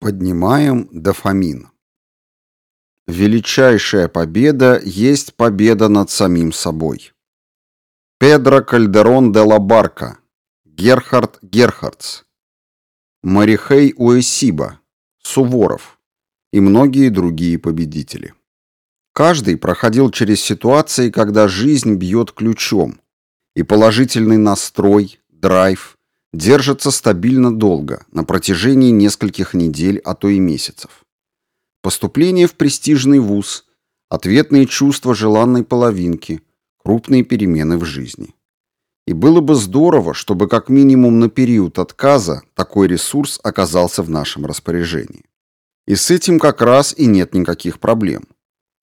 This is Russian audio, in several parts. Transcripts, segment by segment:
Поднимаем дофамин. Величайшая победа есть победа над самим собой. Педро Кальдерон де ла Барка, Герхард Герхардс, Марихей Уэсиба, Суворов и многие другие победители. Каждый проходил через ситуации, когда жизнь бьет ключом, и положительный настрой, драйв, держится стабильно долго, на протяжении нескольких недель, а то и месяцев. Поступление в престижный вуз, ответные чувства желанной половинки, крупные перемены в жизни. И было бы здорово, чтобы как минимум на период отказа такой ресурс оказался в нашем распоряжении. И с этим как раз и нет никаких проблем.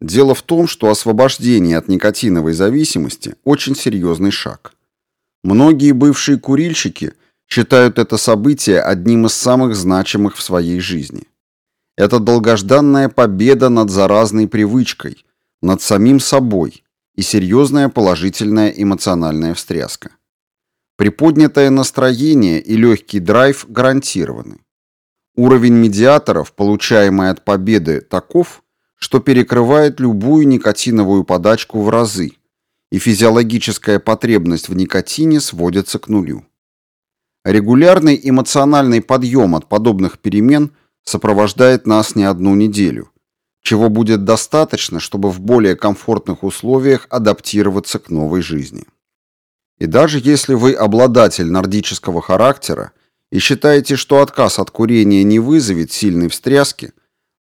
Дело в том, что освобождение от никотиновой зависимости – очень серьезный шаг. Многие бывшие курильщики – считают это событие одним из самых значимых в своей жизни. Это долгожданная победа над заразной привычкой, над самим собой и серьезная положительная эмоциональная встряска. Приподнятое настроение и легкий драйв гарантированы. Уровень медиаторов, получаемый от победы, таков, что перекрывает любую никотиновую подачку в разы, и физиологическая потребность в никотине сводится к нулю. Регулярный эмоциональный подъем от подобных перемен сопровождает нас не одну неделю, чего будет достаточно, чтобы в более комфортных условиях адаптироваться к новой жизни. И даже если вы обладатель нордического характера и считаете, что отказ от курения не вызовет сильной встряски,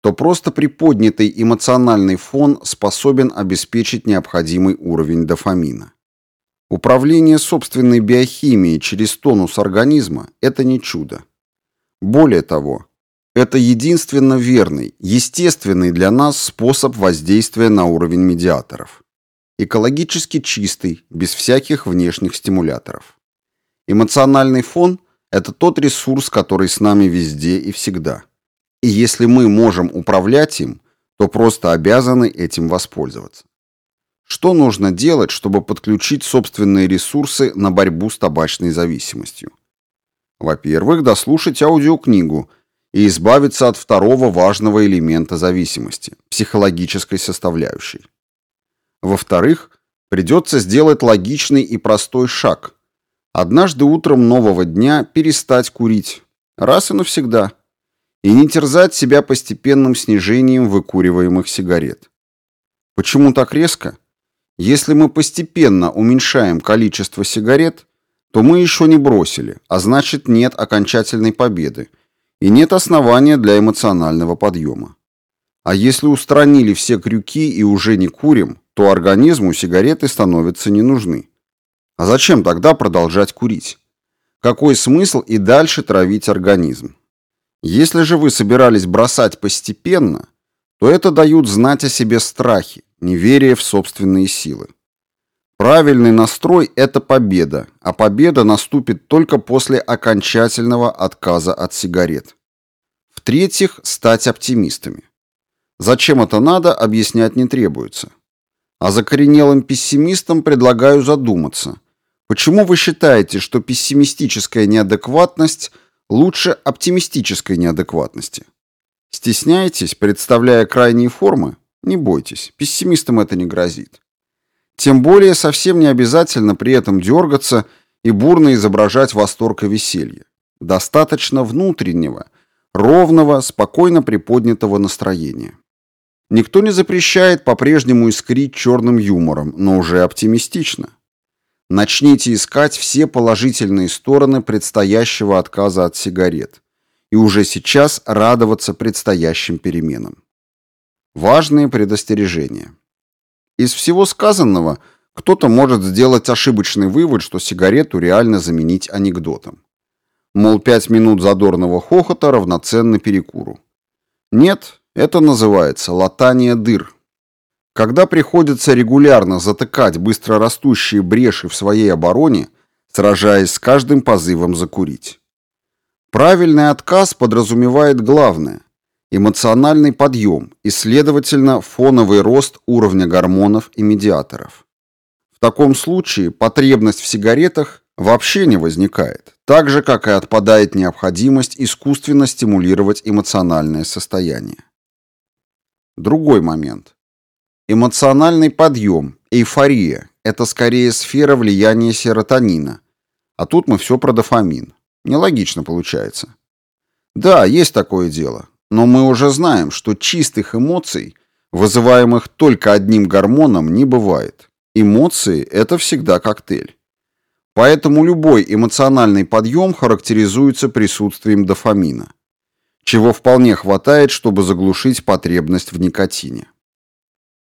то просто приподнятый эмоциональный фон способен обеспечить необходимый уровень дофамина. Управление собственной биохимией через тонус организма – это не чудо. Более того, это единственно верный, естественный для нас способ воздействия на уровень медиаторов. Экологически чистый, без всяких внешних стимуляторов. Эмоциональный фон – это тот ресурс, который с нами везде и всегда. И если мы можем управлять им, то просто обязаны этим воспользоваться. Что нужно делать, чтобы подключить собственные ресурсы на борьбу с табачной зависимостью? Во-первых, дослушать аудиокнигу и избавиться от второго важного элемента зависимости – психологической составляющей. Во-вторых, придется сделать логичный и простой шаг. Однажды утром нового дня перестать курить. Раз и навсегда. И не терзать себя постепенным снижением выкуриваемых сигарет. Почему так резко? Если мы постепенно уменьшаем количество сигарет, то мы еще не бросили, а значит нет окончательной победы и нет основания для эмоционального подъема. А если устранили все крюки и уже не курим, то организму сигареты становятся не нужны. А зачем тогда продолжать курить? Какой смысл и дальше травить организм? Если же вы собирались бросать постепенно, то это дают знать о себе страхи, неверие в собственные силы. Правильный настрой – это победа, а победа наступит только после окончательного отказа от сигарет. В-третьих, стать оптимистами. Зачем это надо, объяснять не требуется. А закоренелым пессимистам предлагаю задуматься. Почему вы считаете, что пессимистическая неадекватность лучше оптимистической неадекватности? Стесняетесь, представляя крайние формы? Не бойтесь, пессимистам это не грозит. Тем более совсем не обязательно при этом дергаться и бурно изображать восторг и веселье. Достаточно внутреннего, ровного, спокойно приподнятого настроения. Никто не запрещает по-прежнему искрить черным юмором, но уже оптимистично. Начните искать все положительные стороны предстоящего отказа от сигарет и уже сейчас радоваться предстоящим переменам. Важные предостережения. Из всего сказанного кто-то может сделать ошибочный вывод, что сигарету реально заменить анекдотом. Мол, пять минут задорного хохота равноценны перекуру. Нет, это называется латание дыр. Когда приходится регулярно затыкать быстрорастущие бреши в своей обороне, сражаясь с каждым позывом закурить. Правильный отказ подразумевает главное эмоциональный подъем и, следовательно, фоновый рост уровня гормонов и медиаторов. В таком случае потребность в сигаретах вообще не возникает, так же, как и отпадает необходимость искусственно стимулировать эмоциональное состояние. Другой момент. Эмоциональный подъем, эйфория – это скорее сфера влияния серотонина, а тут мы все про дофамин. Нелогично получается. Да, есть такое дело, но мы уже знаем, что чистых эмоций, вызываемых только одним гормоном, не бывает. Эмоции – это всегда коктейль. Поэтому любой эмоциональный подъем характеризуется присутствием дофамина, чего вполне хватает, чтобы заглушить потребность в никотине.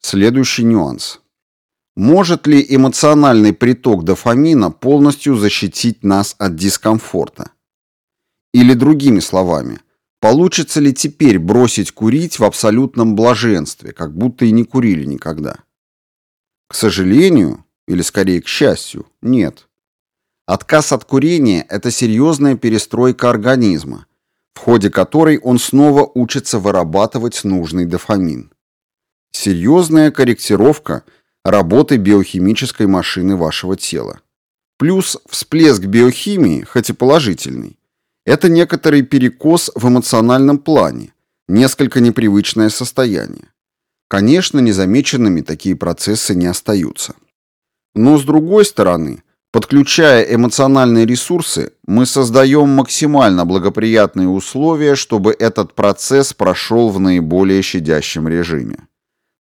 Следующий нюанс. Может ли эмоциональный приток дофамина полностью защитить нас от дискомфорта? Или другими словами, получится ли теперь бросить курить в абсолютном блаженстве, как будто и не курили никогда? К сожалению, или скорее к счастью, нет. Отказ от курения – это серьезная перестройка организма, в ходе которой он снова учится вырабатывать нужный дофамин. Серьезная корректировка работы биохимической машины вашего тела. Плюс всплеск биохимии, хоть и положительный, это некоторый перекос в эмоциональном плане, несколько непривычное состояние. Конечно, незамеченными такие процессы не остаются. Но с другой стороны – Подключая эмоциональные ресурсы, мы создаем максимально благоприятные условия, чтобы этот процесс прошел в наиболее щадящем режиме.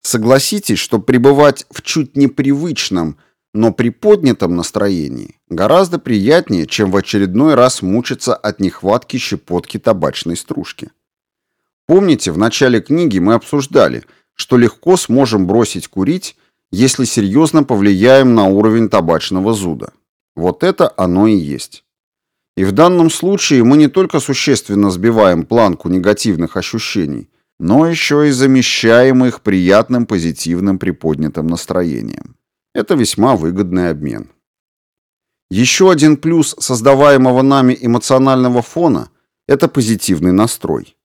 Согласитесь, что пребывать в чуть непривычном, но приподнятом настроении гораздо приятнее, чем в очередной раз мучиться от нехватки щепотки табачной стружки. Помните, в начале книги мы обсуждали, что легко сможем бросить курить, если серьезно повлияем на уровень табачного зуда. Вот это оно и есть. И в данном случае мы не только существенно сбиваем планку негативных ощущений, но еще и замещаем их приятным позитивным приподнятым настроением. Это весьма выгодный обмен. Еще один плюс создаваемого нами эмоционального фона – это позитивный настрой.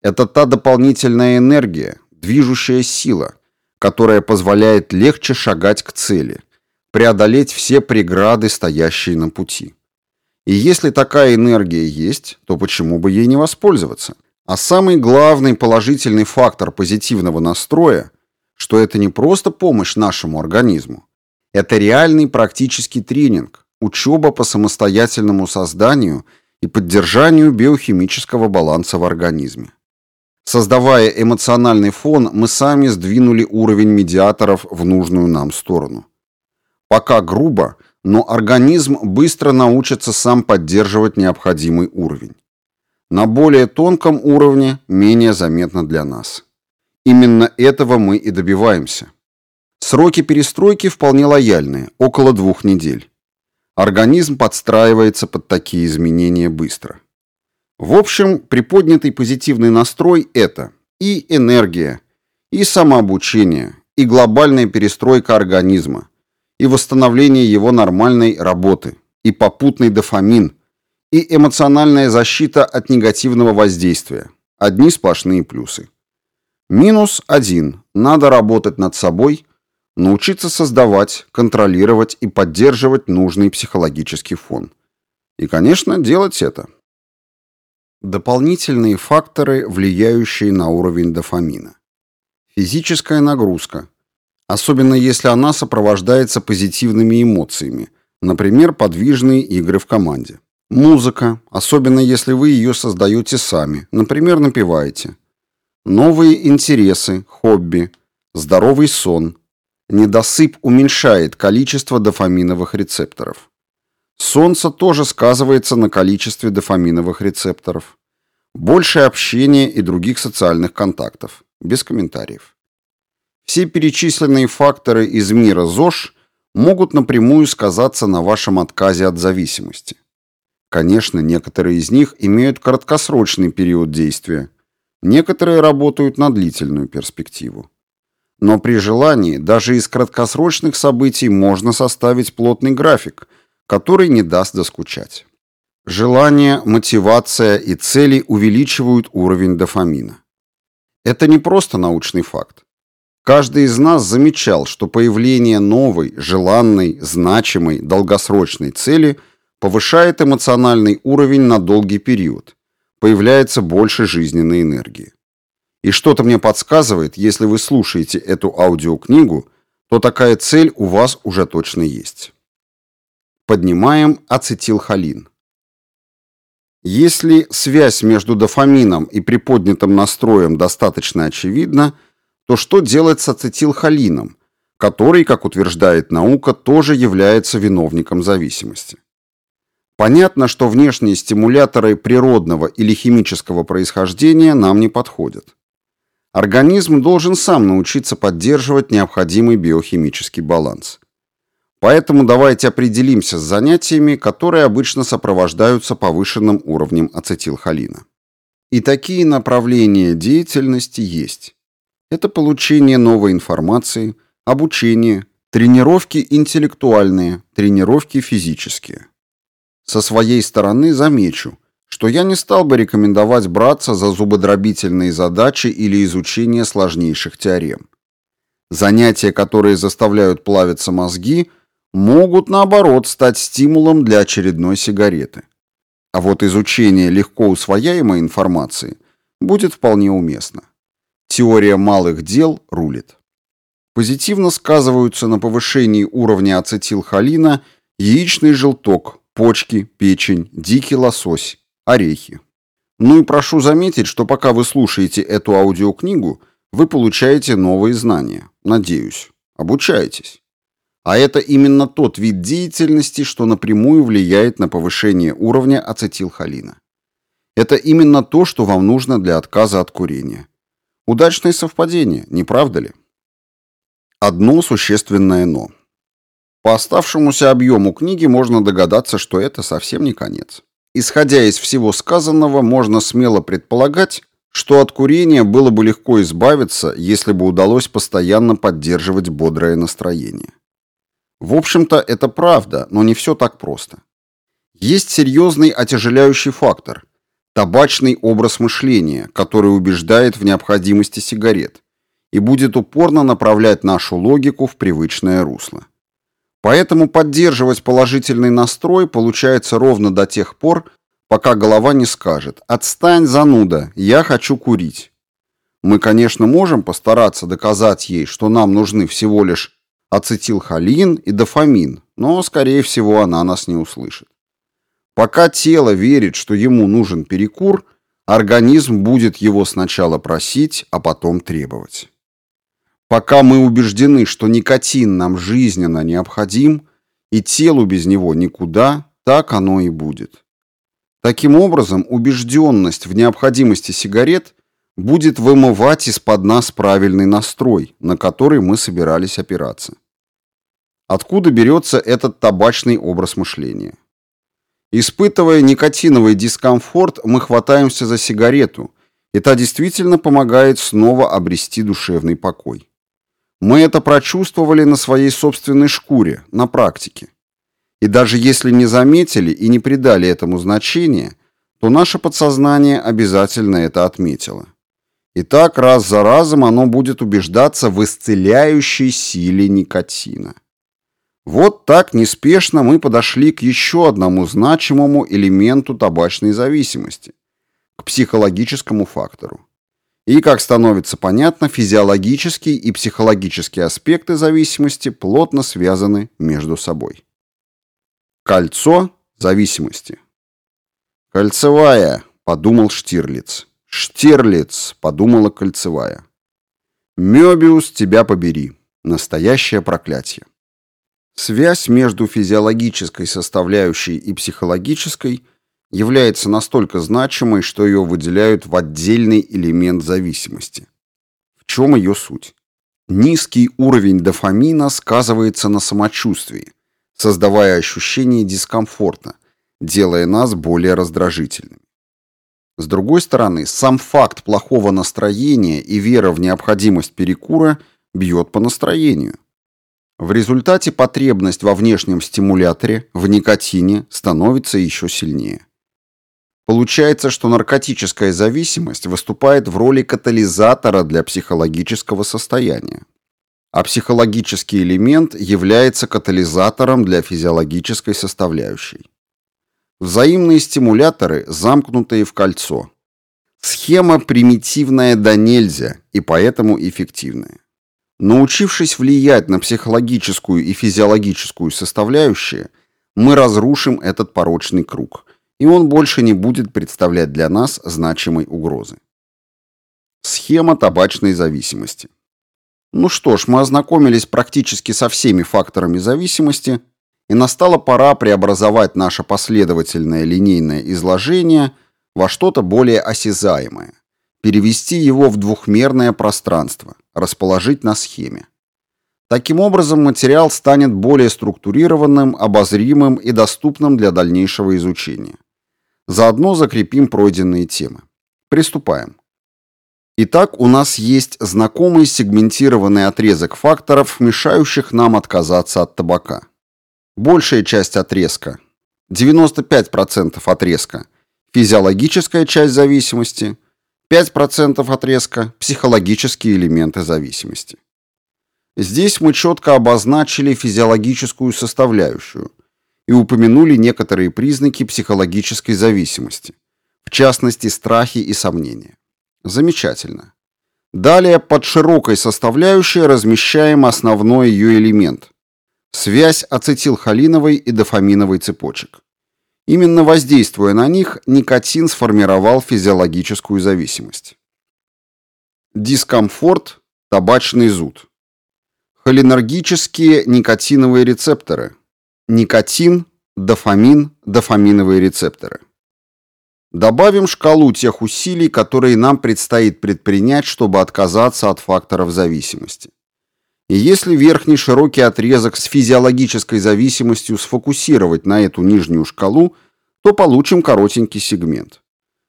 Это та дополнительная энергия, движущая сила, которая позволяет легче шагать к цели – преодолеть все преграды, стоящие на пути. И если такая энергия есть, то почему бы ей не воспользоваться? А самый главный положительный фактор позитивного настроя, что это не просто помощь нашему организму, это реальный практический тренинг, учеба по самостоятельному созданию и поддержанию биохимического баланса в организме. Создавая эмоциональный фон, мы сами сдвинули уровень медиаторов в нужную нам сторону. Пока грубо, но организм быстро научится сам поддерживать необходимый уровень. На более тонком уровне менее заметно для нас. Именно этого мы и добиваемся. Сроки перестройки вполне лояльные, около двух недель. Организм подстраивается под такие изменения быстро. В общем, приподнятый позитивный настрой – это и энергия, и самообучение, и глобальная перестройка организма, и восстановление его нормальной работы, и попутный дофамин, и эмоциональная защита от негативного воздействия. Одни сплошные плюсы. Минус один. Надо работать над собой, научиться создавать, контролировать и поддерживать нужный психологический фон. И, конечно, делать это. Дополнительные факторы, влияющие на уровень дофамина. Физическая нагрузка, особенно если она сопровождается позитивными эмоциями, например, подвижные игры в команде. Музыка, особенно если вы ее создаете сами, например, напеваете. Новые интересы, хобби, здоровый сон. Недосып уменьшает количество дофаминовых рецепторов. Солнце тоже сказывается на количестве дофаминовых рецепторов. Больше общения и других социальных контактов. Без комментариев. Все перечисленные факторы из мира ЗОЖ могут напрямую сказаться на вашем отказе от зависимости. Конечно, некоторые из них имеют краткосрочный период действия, некоторые работают на длительную перспективу. Но при желании даже из краткосрочных событий можно составить плотный график, который не даст доскучать. Желание, мотивация и цели увеличивают уровень дофамина. Это не просто научный факт. Каждый из нас замечал, что появление новой, желанной, значимой, долгосрочной цели повышает эмоциональный уровень на долгий период, появляется больше жизненной энергии. И что-то мне подсказывает, если вы слушаете эту аудиокнигу, то такая цель у вас уже точно есть. Поднимаем ацетилхолин. Если связь между дофамином и приподнятым настроем достаточно очевидна, то что делать с ацетилхолином, который, как утверждает наука, тоже является виновником зависимости? Понятно, что внешние стимуляторы природного или химического происхождения нам не подходят. Организм должен сам научиться поддерживать необходимый биохимический баланс. Поэтому давайте определимся с занятиями, которые обычно сопровождаются повышенным уровнем ацетилхолина. И такие направления деятельности есть. Это получение новой информации, обучение, тренировки интеллектуальные, тренировки физические. Со своей стороны замечу, что я не стал бы рекомендовать браться за зубодробительные задачи или изучение сложнейших теорем. Занятия, которые заставляют плавиться мозги – могут, наоборот, стать стимулом для очередной сигареты. А вот изучение легко усвояемой информации будет вполне уместно. Теория малых дел рулит. Позитивно сказываются на повышении уровня ацетилхолина яичный желток, почки, печень, дикий лосось, орехи. Ну и прошу заметить, что пока вы слушаете эту аудиокнигу, вы получаете новые знания. Надеюсь. Обучаетесь. А это именно тот вид деятельности, что напрямую влияет на повышение уровня ацетилхолина. Это именно то, что вам нужно для отказа от курения. Удачное совпадение, не правда ли? Одно существенное «но». По оставшемуся объему книги можно догадаться, что это совсем не конец. Исходя из всего сказанного, можно смело предполагать, что от курения было бы легко избавиться, если бы удалось постоянно поддерживать бодрое настроение. В общем-то, это правда, но не все так просто. Есть серьезный отяжеляющий фактор – табачный образ мышления, который убеждает в необходимости сигарет и будет упорно направлять нашу логику в привычное русло. Поэтому поддерживать положительный настрой получается ровно до тех пор, пока голова не скажет «Отстань, зануда, я хочу курить». Мы, конечно, можем постараться доказать ей, что нам нужны всего лишь ацетилхолин и дофамин, но, скорее всего, она нас не услышит. Пока тело верит, что ему нужен перекур, организм будет его сначала просить, а потом требовать. Пока мы убеждены, что никотин нам жизненно необходим, и телу без него никуда, так оно и будет. Таким образом, убежденность в необходимости сигарет будет вымывать из-под нас правильный настрой, на который мы собирались опираться. Откуда берется этот табачный образ мышления? Испытывая никотиновый дискомфорт, мы хватаемся за сигарету, и та действительно помогает снова обрести душевный покой. Мы это прочувствовали на своей собственной шкуре, на практике. И даже если не заметили и не придали этому значения, то наше подсознание обязательно это отметило. И так раз за разом оно будет убеждаться в исцеляющей силе никотина. Вот так неспешно мы подошли к еще одному значимому элементу табачной зависимости – к психологическому фактору. И, как становится понятно, физиологические и психологические аспекты зависимости плотно связаны между собой. Кольцо зависимости. «Кольцевая», – подумал Штирлиц. «Штирлиц», – подумала Кольцевая. «Мёбиус, тебя побери. Настоящее проклятие». Связь между физиологической составляющей и психологической является настолько значимой, что ее выделяют в отдельный элемент зависимости. В чем ее суть? Низкий уровень дофамина сказывается на самочувствии, создавая ощущение дискомфорта, делая нас более раздражительными. С другой стороны, сам факт плохого настроения и вера в необходимость перекура бьет по настроению. В результате потребность во внешнем стимуляторе, в никотине, становится еще сильнее. Получается, что наркотическая зависимость выступает в роли катализатора для психологического состояния. А психологический элемент является катализатором для физиологической составляющей. Взаимные стимуляторы, замкнутые в кольцо. Схема примитивная до нельзя и поэтому эффективная. Научившись влиять на психологическую и физиологическую составляющие, мы разрушим этот порочный круг, и он больше не будет представлять для нас значимой угрозы. Схема табачной зависимости. Ну что ж, мы ознакомились практически со всеми факторами зависимости, и настала пора преобразовать наше последовательное линейное изложение во что-то более осязаемое, перевести его в двухмерное пространство, расположить на схеме. Таким образом, материал станет более структурированным, обозримым и доступным для дальнейшего изучения. Заодно закрепим пройденные темы. Приступаем. Итак, у нас есть знакомый сегментированный отрезок факторов, мешающих нам отказаться от табака. Большая часть отрезка, 95% отрезка, физиологическая часть зависимости, 5% отрезка – психологические элементы зависимости. Здесь мы четко обозначили физиологическую составляющую и упомянули некоторые признаки психологической зависимости, в частности страхи и сомнения. Замечательно. Далее под широкой составляющей размещаем основной ее элемент – связь ацетилхолиновой и дофаминовой цепочек. Именно воздействуя на них, никотин сформировал физиологическую зависимость. Дискомфорт, табачный зуд. Холинергические никотиновые рецепторы. Никотин, дофамин, дофаминовые рецепторы. Добавим шкалу тех усилий, которые нам предстоит предпринять, чтобы отказаться от факторов зависимости. И если верхний широкий отрезок с физиологической зависимостью сфокусировать на эту нижнюю шкалу, то получим коротенький сегмент.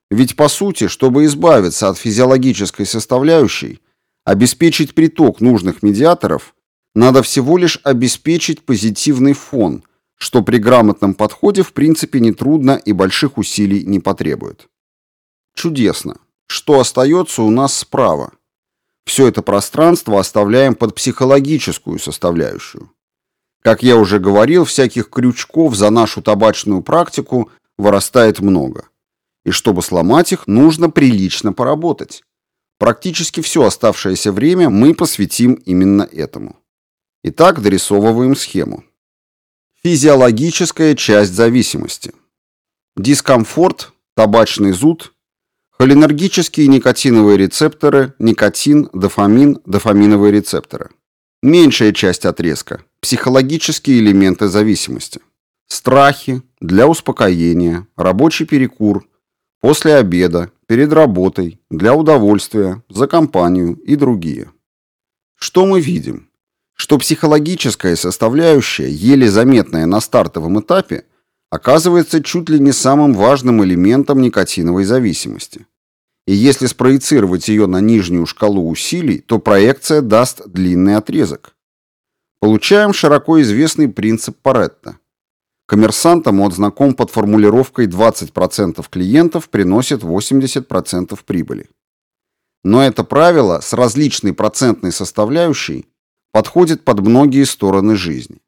Ведь по сути, чтобы избавиться от физиологической составляющей, обеспечить приток нужных медиаторов, надо всего лишь обеспечить позитивный фон – что при грамотном подходе в принципе нетрудно и больших усилий не потребует. Чудесно. Что остается у нас справа? Все это пространство оставляем под психологическую составляющую. Как я уже говорил, всяких крючков за нашу табачную практику вырастает много. И чтобы сломать их, нужно прилично поработать. Практически все оставшееся время мы посвятим именно этому. Итак, дорисовываем схему. Физиологическая часть зависимости. Дискомфорт, табачный зуд, холинергические никотиновые рецепторы, никотин, дофамин, дофаминовые рецепторы. Меньшая часть отрезка. Психологические элементы зависимости. Страхи, для успокоения, рабочий перекур, после обеда, перед работой, для удовольствия, за компанию и другие. Что мы видим? Что психологическая составляющая, еле заметная на стартовом этапе, оказывается чуть ли не самым важным элементом никотиновой зависимости. И если спроецировать ее на нижнюю шкалу усилий, то проекция даст длинный отрезок. Получаем широко известный принцип Паретта. Коммерсантам он знаком под формулировкой 20% клиентов приносит 80% прибыли. Но это правило с различной процентной составляющей подходит под многие стороны жизни.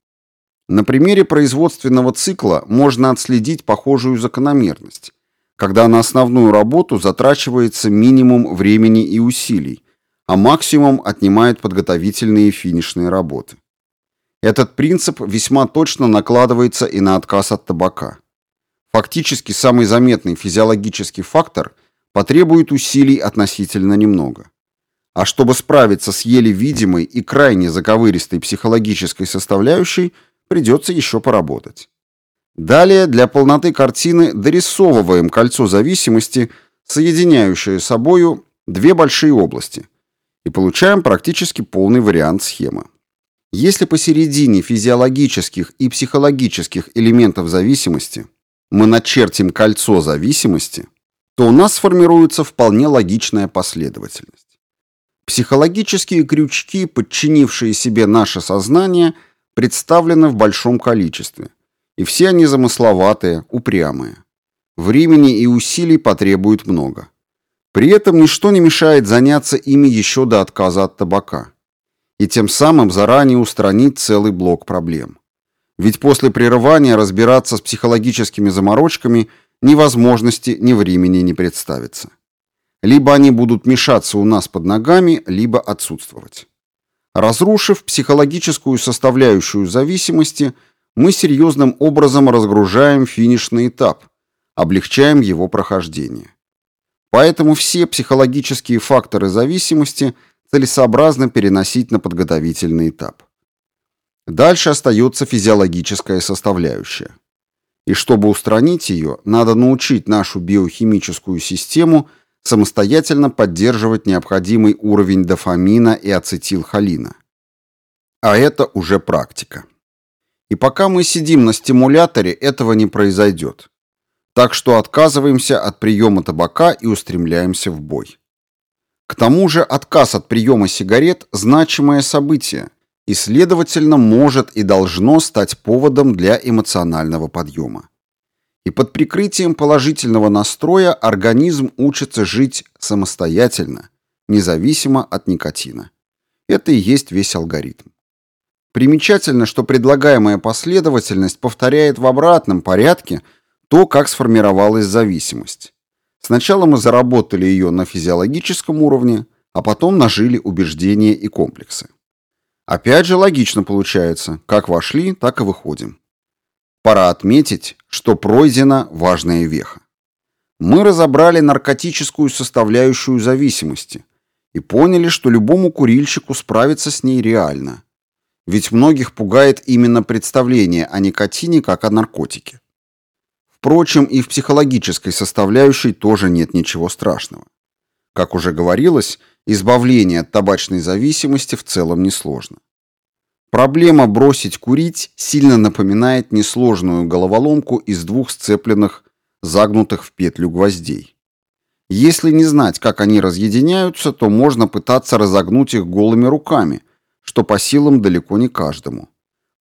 На примере производственного цикла можно отследить похожую закономерность, когда на основную работу затрачивается минимум времени и усилий, а максимум отнимает подготовительные и финишные работы. Этот принцип весьма точно накладывается и на отказ от табака. Фактически самый заметный физиологический фактор потребует усилий относительно немного. А чтобы справиться с еле видимой и крайне заковыристой психологической составляющей, придется еще поработать. Далее для полноты картины дорисовываем кольцо зависимости, соединяющее собою две большие области, и получаем практически полный вариант схемы. Если посередине физиологических и психологических элементов зависимости мы начертим кольцо зависимости, то у нас сформируется вполне логичная последовательность. Психологические крючки, подчинившие себе наше сознание, представлены в большом количестве. И все они замысловатые, упрямые. Времени и усилий потребует много. При этом ничто не мешает заняться ими еще до отказа от табака. И тем самым заранее устранить целый блок проблем. Ведь после прерывания разбираться с психологическими заморочками ни возможности, ни времени не представится. Либо они будут мешаться у нас под ногами, либо отсутствовать. Разрушив психологическую составляющую зависимости, мы серьезным образом разгружаем финишный этап, облегчаем его прохождение. Поэтому все психологические факторы зависимости целесообразно переносить на подготовительный этап. Дальше остается физиологическая составляющая. И чтобы устранить ее, надо научить нашу биохимическую систему самостоятельно поддерживать необходимый уровень дофамина и ацетилхолина. А это уже практика. И пока мы сидим на стимуляторе, этого не произойдет. Так что отказываемся от приема табака и устремляемся в бой. К тому же отказ от приема сигарет – значимое событие, и, следовательно, может и должно стать поводом для эмоционального подъема. И под прикрытием положительного настроя организм учится жить самостоятельно, независимо от никотина. Это и есть весь алгоритм. Примечательно, что предлагаемая последовательность повторяет в обратном порядке то, как сформировалась зависимость. Сначала мы заработали ее на физиологическом уровне, а потом нажили убеждения и комплексы. Опять же логично получается, как вошли, так и выходим. Пора отметить, что пройдена важная веха. Мы разобрали наркотическую составляющую зависимости и поняли, что любому курильщику справиться с ней реально. Ведь многих пугает именно представление о никотине как о наркотике. Впрочем, и в психологической составляющей тоже нет ничего страшного. Как уже говорилось, Избавление от табачной зависимости в целом несложно. Проблема бросить курить сильно напоминает несложную головоломку из двух сцепленных, загнутых в петлю гвоздей. Если не знать, как они разъединяются, то можно пытаться разогнуть их голыми руками, что по силам далеко не каждому.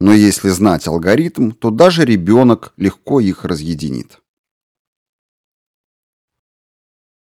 Но если знать алгоритм, то даже ребенок легко их разъединит.